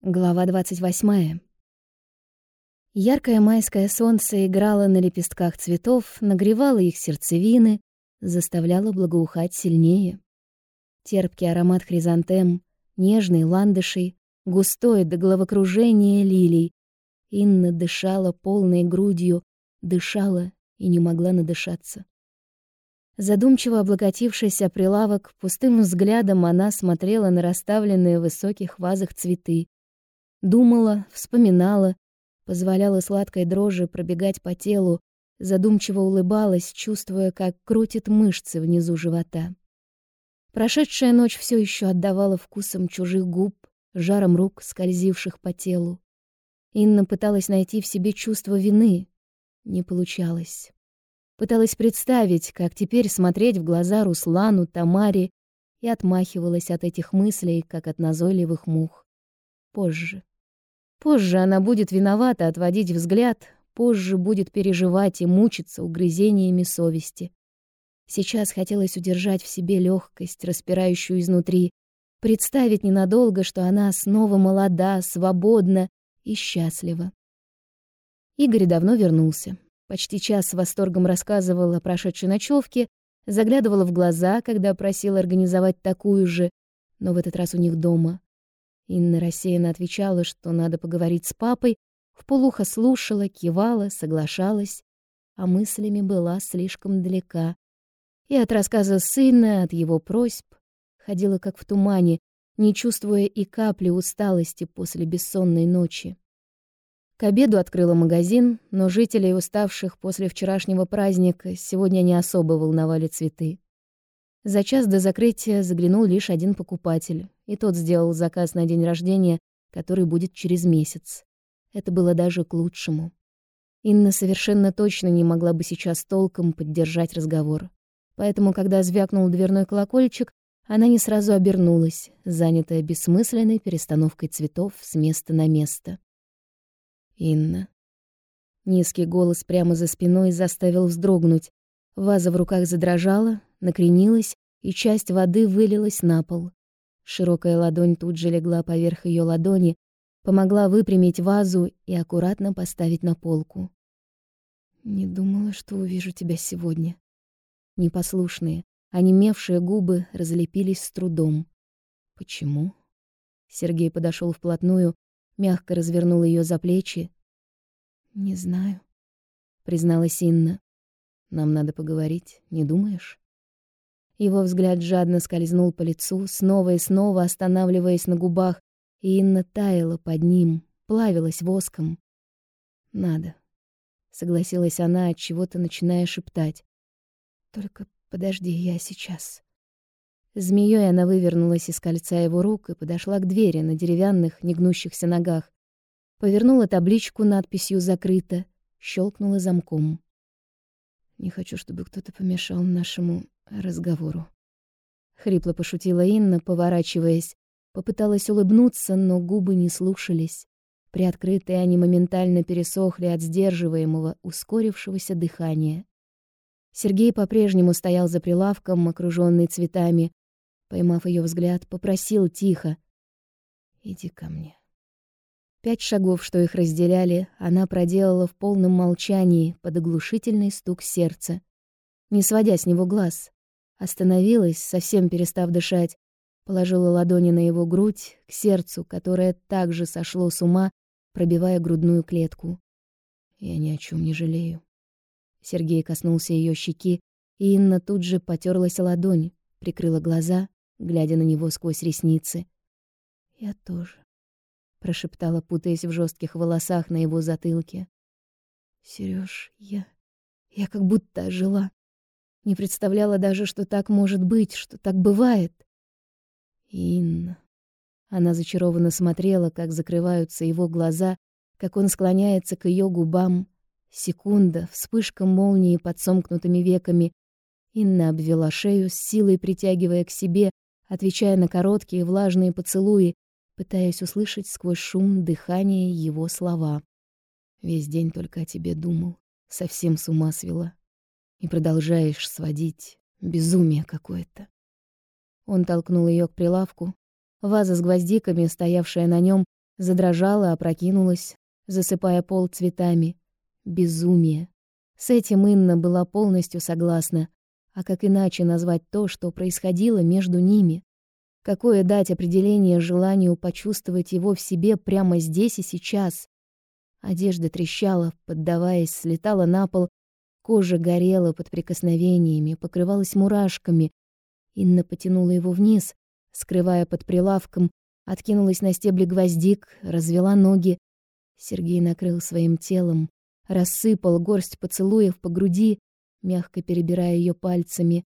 Глава 28. Яркое майское солнце играло на лепестках цветов, нагревало их сердцевины, заставляло благоухать сильнее. Терпкий аромат хризантем, нежный ландышей, густой до головокружения лилий. Инна дышала полной грудью, дышала и не могла надышаться. Задумчиво облокотившись о прилавок, пустым взглядом она смотрела на расставленные в высоких вазах цветы, Думала, вспоминала, позволяла сладкой дрожи пробегать по телу, задумчиво улыбалась, чувствуя, как крутит мышцы внизу живота. Прошедшая ночь все еще отдавала вкусом чужих губ, жаром рук, скользивших по телу. Инна пыталась найти в себе чувство вины. Не получалось. Пыталась представить, как теперь смотреть в глаза Руслану, Тамаре, и отмахивалась от этих мыслей, как от назойливых мух. Позже. Позже она будет виновата отводить взгляд, позже будет переживать и мучиться угрызениями совести. Сейчас хотелось удержать в себе легкость, распирающую изнутри, представить ненадолго, что она снова молода, свободна и счастлива. Игорь давно вернулся. Почти час с восторгом рассказывал о прошедшей ночевке, заглядывала в глаза, когда просил организовать такую же, но в этот раз у них дома. Инна рассеянно отвечала, что надо поговорить с папой, вполуха слушала, кивала, соглашалась, а мыслями была слишком далека. И от рассказа сына, от его просьб, ходила как в тумане, не чувствуя и капли усталости после бессонной ночи. К обеду открыла магазин, но жителей, уставших после вчерашнего праздника, сегодня не особо волновали цветы. За час до закрытия заглянул лишь один покупатель, и тот сделал заказ на день рождения, который будет через месяц. Это было даже к лучшему. Инна совершенно точно не могла бы сейчас толком поддержать разговор. Поэтому, когда звякнул дверной колокольчик, она не сразу обернулась, занятая бессмысленной перестановкой цветов с места на место. «Инна». Низкий голос прямо за спиной заставил вздрогнуть. Ваза в руках задрожала, накренилась, и часть воды вылилась на пол. Широкая ладонь тут же легла поверх ее ладони, помогла выпрямить вазу и аккуратно поставить на полку. «Не думала, что увижу тебя сегодня». Непослушные, онемевшие губы разлепились с трудом. «Почему?» Сергей подошел вплотную, мягко развернул ее за плечи. «Не знаю», — призналась Инна. «Нам надо поговорить, не думаешь?» Его взгляд жадно скользнул по лицу, снова и снова останавливаясь на губах, и Инна таяла под ним, плавилась воском. «Надо», — согласилась она, от чего-то начиная шептать. «Только подожди, я сейчас». Змеей она вывернулась из кольца его рук и подошла к двери на деревянных, негнущихся ногах. Повернула табличку надписью «Закрыто», щелкнула замком. «Не хочу, чтобы кто-то помешал нашему разговору. Хрипло пошутила Инна, поворачиваясь. Попыталась улыбнуться, но губы не слушались. Приоткрытые они моментально пересохли от сдерживаемого, ускорившегося дыхания. Сергей по-прежнему стоял за прилавком, окружённый цветами. Поймав её взгляд, попросил тихо. «Иди ко мне». Пять шагов, что их разделяли, она проделала в полном молчании под оглушительный стук сердца, не сводя с него глаз. Остановилась, совсем перестав дышать, положила ладони на его грудь, к сердцу, которое также сошло с ума, пробивая грудную клетку. Я ни о чем не жалею. Сергей коснулся ее щеки, и Инна тут же потерлась ладонь, прикрыла глаза, глядя на него сквозь ресницы. «Я тоже», — прошептала, путаясь в жестких волосах на его затылке. «Серёж, я... я как будто ожила. Не представляла даже, что так может быть, что так бывает. Инна. Она зачарованно смотрела, как закрываются его глаза, как он склоняется к ее губам. Секунда, вспышка молнии под сомкнутыми веками. Инна обвела шею, с силой притягивая к себе, отвечая на короткие влажные поцелуи, пытаясь услышать сквозь шум дыхания его слова. Весь день только о тебе думал, совсем с ума свела и продолжаешь сводить. Безумие какое-то. Он толкнул ее к прилавку. Ваза с гвоздиками, стоявшая на нем, Задрожала, опрокинулась, засыпая пол цветами. Безумие. С этим Инна была полностью согласна. А как иначе назвать то, что происходило между ними? Какое дать определение желанию почувствовать его в себе прямо здесь и сейчас? Одежда трещала, поддаваясь, слетала на пол, кожа горела под прикосновениями, покрывалась мурашками. Инна потянула его вниз, скрывая под прилавком, откинулась на стебли гвоздик, развела ноги. Сергей накрыл своим телом, рассыпал горсть поцелуев по груди, мягко перебирая ее пальцами,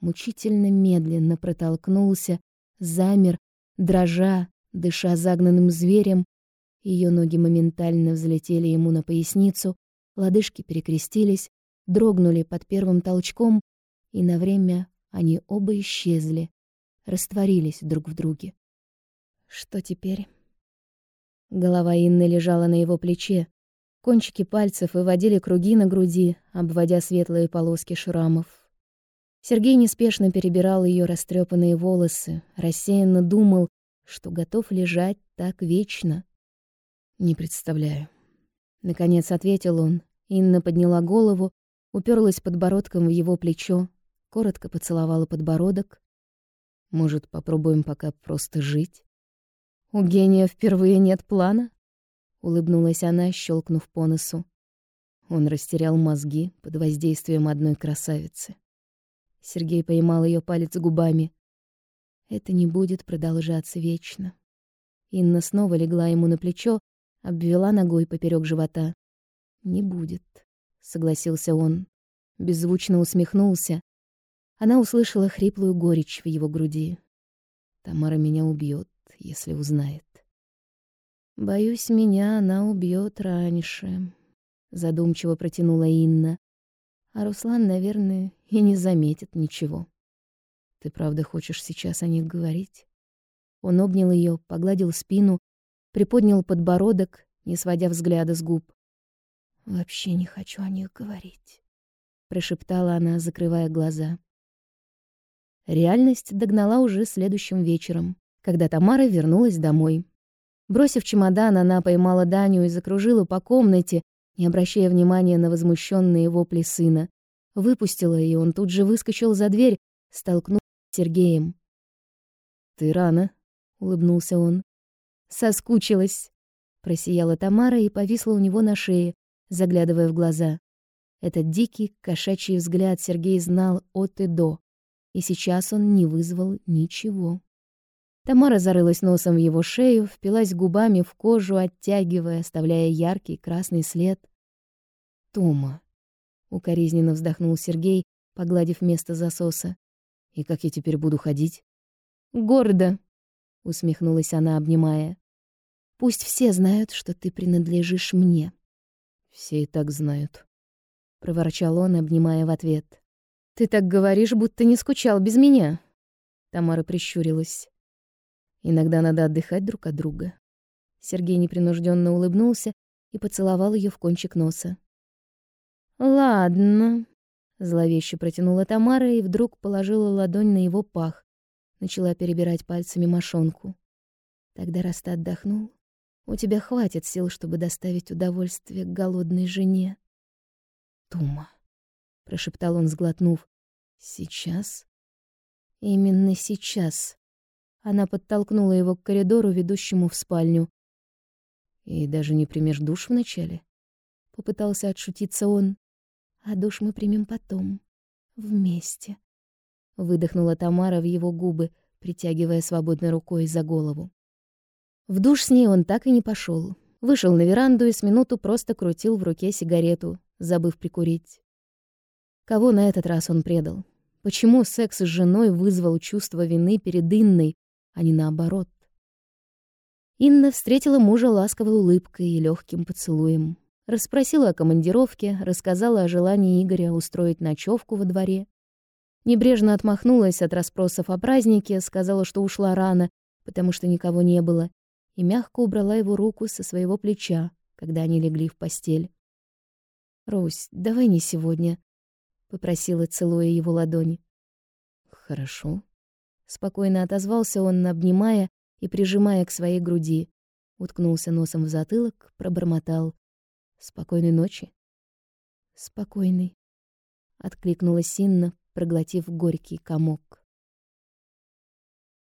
мучительно медленно протолкнулся, замер, дрожа, дыша загнанным зверем. Ее ноги моментально взлетели ему на поясницу, лодыжки перекрестились, дрогнули под первым толчком, и на время они оба исчезли, растворились друг в друге. Что теперь? Голова Инны лежала на его плече, Кончики пальцев выводили круги на груди, обводя светлые полоски шрамов. Сергей неспешно перебирал ее растрепанные волосы, рассеянно думал, что готов лежать так вечно. «Не представляю». Наконец ответил он. Инна подняла голову, уперлась подбородком в его плечо, коротко поцеловала подбородок. «Может, попробуем пока просто жить?» «У гения впервые нет плана?» улыбнулась она, щелкнув по носу. Он растерял мозги под воздействием одной красавицы. Сергей поймал ее палец губами. Это не будет продолжаться вечно. Инна снова легла ему на плечо, обвела ногой поперек живота. Не будет, согласился он, беззвучно усмехнулся. Она услышала хриплую горечь в его груди. Тамара меня убьет, если узнает. Боюсь, меня она убьет раньше, задумчиво протянула Инна. А Руслан, наверное, и не заметит ничего. Ты правда хочешь сейчас о них говорить? Он обнял ее, погладил спину, приподнял подбородок, не сводя взгляда с губ. Вообще не хочу о них говорить, прошептала она, закрывая глаза. Реальность догнала уже следующим вечером, когда Тамара вернулась домой. Бросив чемодан, она поймала Даню и закружила по комнате, не обращая внимания на возмущенные вопли сына. Выпустила, и он тут же выскочил за дверь, столкнувшись с Сергеем. «Ты рано», — улыбнулся он. «Соскучилась», — просияла Тамара и повисла у него на шее, заглядывая в глаза. Этот дикий, кошачий взгляд Сергей знал от и до, и сейчас он не вызвал ничего. Тамара зарылась носом в его шею, впилась губами в кожу, оттягивая, оставляя яркий красный след. «Тома!» — укоризненно вздохнул Сергей, погладив место засоса. «И как я теперь буду ходить?» «Гордо!» — усмехнулась она, обнимая. «Пусть все знают, что ты принадлежишь мне». «Все и так знают», — проворчал он, обнимая в ответ. «Ты так говоришь, будто не скучал без меня». Тамара прищурилась. Иногда надо отдыхать друг от друга. Сергей непринужденно улыбнулся и поцеловал ее в кончик носа. Ладно, зловеще протянула Тамара и вдруг положила ладонь на его пах, начала перебирать пальцами мошонку. Тогда раз ты отдохнул, у тебя хватит сил, чтобы доставить удовольствие голодной жене. Тума, прошептал он, сглотнув. Сейчас? Именно сейчас. Она подтолкнула его к коридору, ведущему в спальню. «И даже не примешь душ вначале?» Попытался отшутиться он. «А душ мы примем потом. Вместе». Выдохнула Тамара в его губы, притягивая свободной рукой за голову. В душ с ней он так и не пошел. Вышел на веранду и с минуту просто крутил в руке сигарету, забыв прикурить. Кого на этот раз он предал? Почему секс с женой вызвал чувство вины перед Инной, а не наоборот. Инна встретила мужа ласковой улыбкой и легким поцелуем. Расспросила о командировке, рассказала о желании Игоря устроить ночевку во дворе. Небрежно отмахнулась от расспросов о празднике, сказала, что ушла рано, потому что никого не было, и мягко убрала его руку со своего плеча, когда они легли в постель. «Русь, давай не сегодня», — попросила, целуя его ладони. «Хорошо», Спокойно отозвался он, обнимая и прижимая к своей груди. Уткнулся носом в затылок, пробормотал. «Спокойной ночи». «Спокойной», — откликнулась Синна, проглотив горький комок.